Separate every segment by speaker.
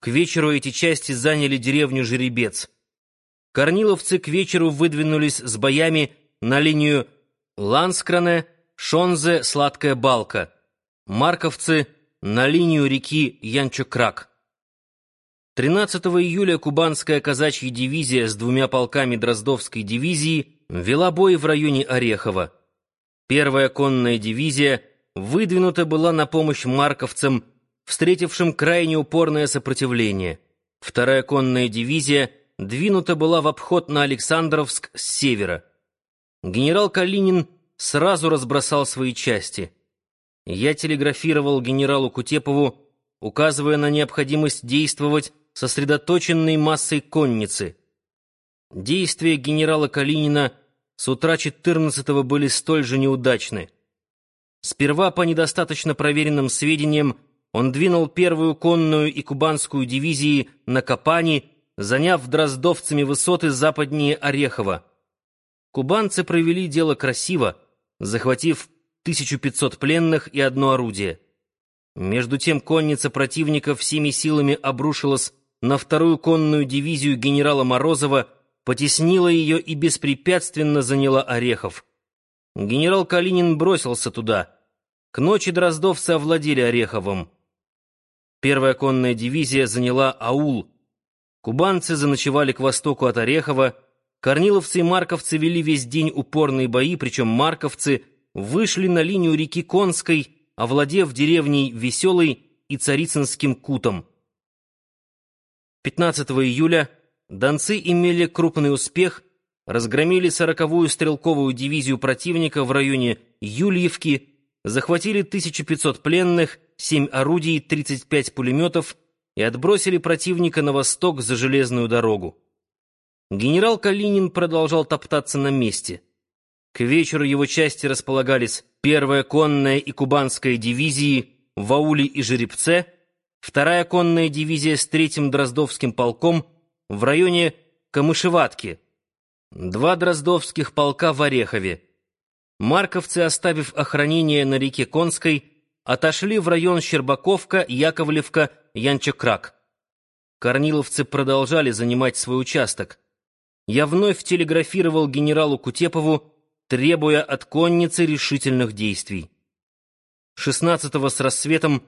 Speaker 1: К вечеру эти части заняли деревню Жеребец. Корниловцы к вечеру выдвинулись с боями на линию Ланскране, Шонзе, Сладкая Балка. Марковцы на линию реки Янчокрак. 13 июля кубанская казачья дивизия с двумя полками Дроздовской дивизии вела бой в районе Орехова. Первая конная дивизия выдвинута была на помощь марковцам, встретившим крайне упорное сопротивление. Вторая конная дивизия двинута была в обход на Александровск с севера. Генерал Калинин сразу разбросал свои части. Я телеграфировал генералу Кутепову, указывая на необходимость действовать сосредоточенной массой конницы. Действия генерала Калинина с утра 14-го были столь же неудачны. Сперва, по недостаточно проверенным сведениям, он двинул первую конную и кубанскую дивизии на Капани, заняв дроздовцами высоты западнее Орехова. Кубанцы провели дело красиво, захватив 1500 пленных и одно орудие. Между тем конница противника всеми силами обрушилась на вторую конную дивизию генерала Морозова, потеснила ее и беспрепятственно заняла Орехов. Генерал Калинин бросился туда. К ночи дроздовцы овладели Ореховым. Первая конная дивизия заняла аул. Кубанцы заночевали к востоку от Орехова. Корниловцы и марковцы вели весь день упорные бои, причем марковцы вышли на линию реки Конской, овладев деревней Веселой и Царицынским кутом. 15 июля донцы имели крупный успех, разгромили сороковую стрелковую дивизию противника в районе Юльевки, захватили 1500 пленных, 7 орудий, 35 пулеметов и отбросили противника на восток за железную дорогу. Генерал Калинин продолжал топтаться на месте. К вечеру его части располагались первая конная и кубанская дивизии в Ауле и Жеребце, вторая конная дивизия с третьим Дроздовским полком в районе Камышеватки, два Дроздовских полка в Орехове. Марковцы, оставив охранение на реке Конской, отошли в район Щербаковка, Яковлевка, Янчокрак. Корниловцы продолжали занимать свой участок. Я вновь телеграфировал генералу Кутепову, требуя от конницы решительных действий. 16-го с рассветом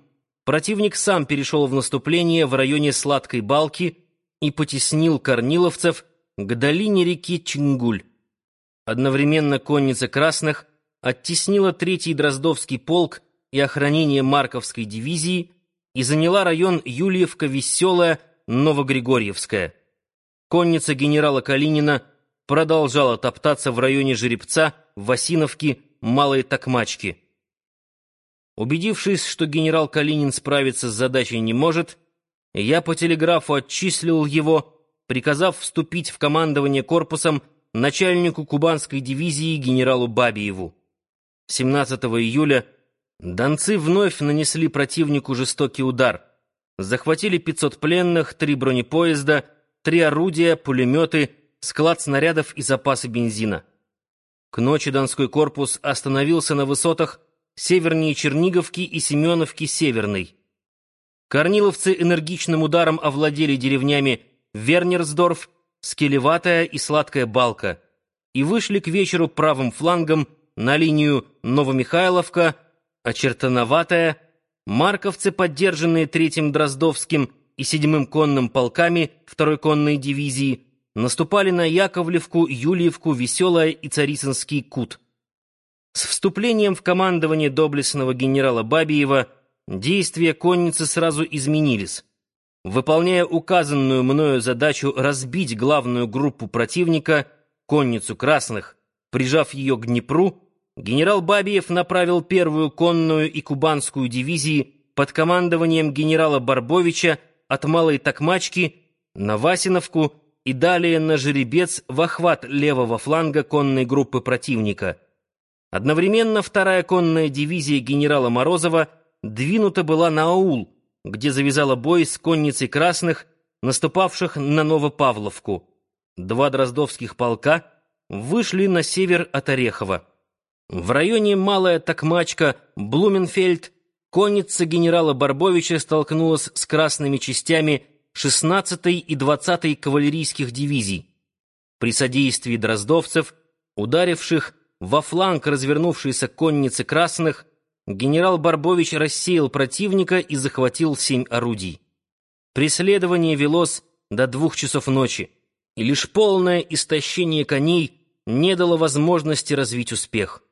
Speaker 1: противник сам перешел в наступление в районе Сладкой Балки и потеснил корниловцев к долине реки Чингуль. Одновременно конница красных оттеснила третий Дроздовский полк и охранение Марковской дивизии и заняла район Юльевка-Веселая, Новогригорьевская. Конница генерала Калинина продолжала топтаться в районе Жеребца, Васиновки, Малой Токмачки. Убедившись, что генерал Калинин справиться с задачей не может, я по телеграфу отчислил его, приказав вступить в командование корпусом начальнику кубанской дивизии генералу Бабиеву. 17 июля донцы вновь нанесли противнику жестокий удар. Захватили 500 пленных, три бронепоезда, три орудия, пулеметы, склад снарядов и запасы бензина. К ночи Донской корпус остановился на высотах севернее Черниговки и Семеновки Северной. Корниловцы энергичным ударом овладели деревнями Вернерсдорф, Скелеватая и Сладкая Балка и вышли к вечеру правым флангом на линию Новомихайловка, Очертановатая, марковцы, поддержанные третьим Дроздовским и седьмым конным полками второй конной дивизии, наступали на Яковлевку, Юльевку, Веселое и Царицынский кут. С вступлением в командование доблестного генерала Бабиева действия конницы сразу изменились. Выполняя указанную мною задачу разбить главную группу противника, конницу красных, прижав ее к Днепру, генерал Бабиев направил первую конную и кубанскую дивизии под командованием генерала Барбовича от Малой Токмачки на Васиновку и далее на жеребец в охват левого фланга конной группы противника. Одновременно вторая конная дивизия генерала Морозова двинута была на аул, где завязала бой с конницей красных, наступавших на Новопавловку. Два дроздовских полка вышли на север от Орехова. В районе Малая Токмачка, Блуменфельд, конница генерала Барбовича столкнулась с красными частями 16-й и 20-й кавалерийских дивизий. При содействии дроздовцев, ударивших во фланг развернувшейся конницы красных, генерал Барбович рассеял противника и захватил семь орудий. Преследование велось до двух часов ночи, и лишь полное истощение коней не дало возможности развить успех.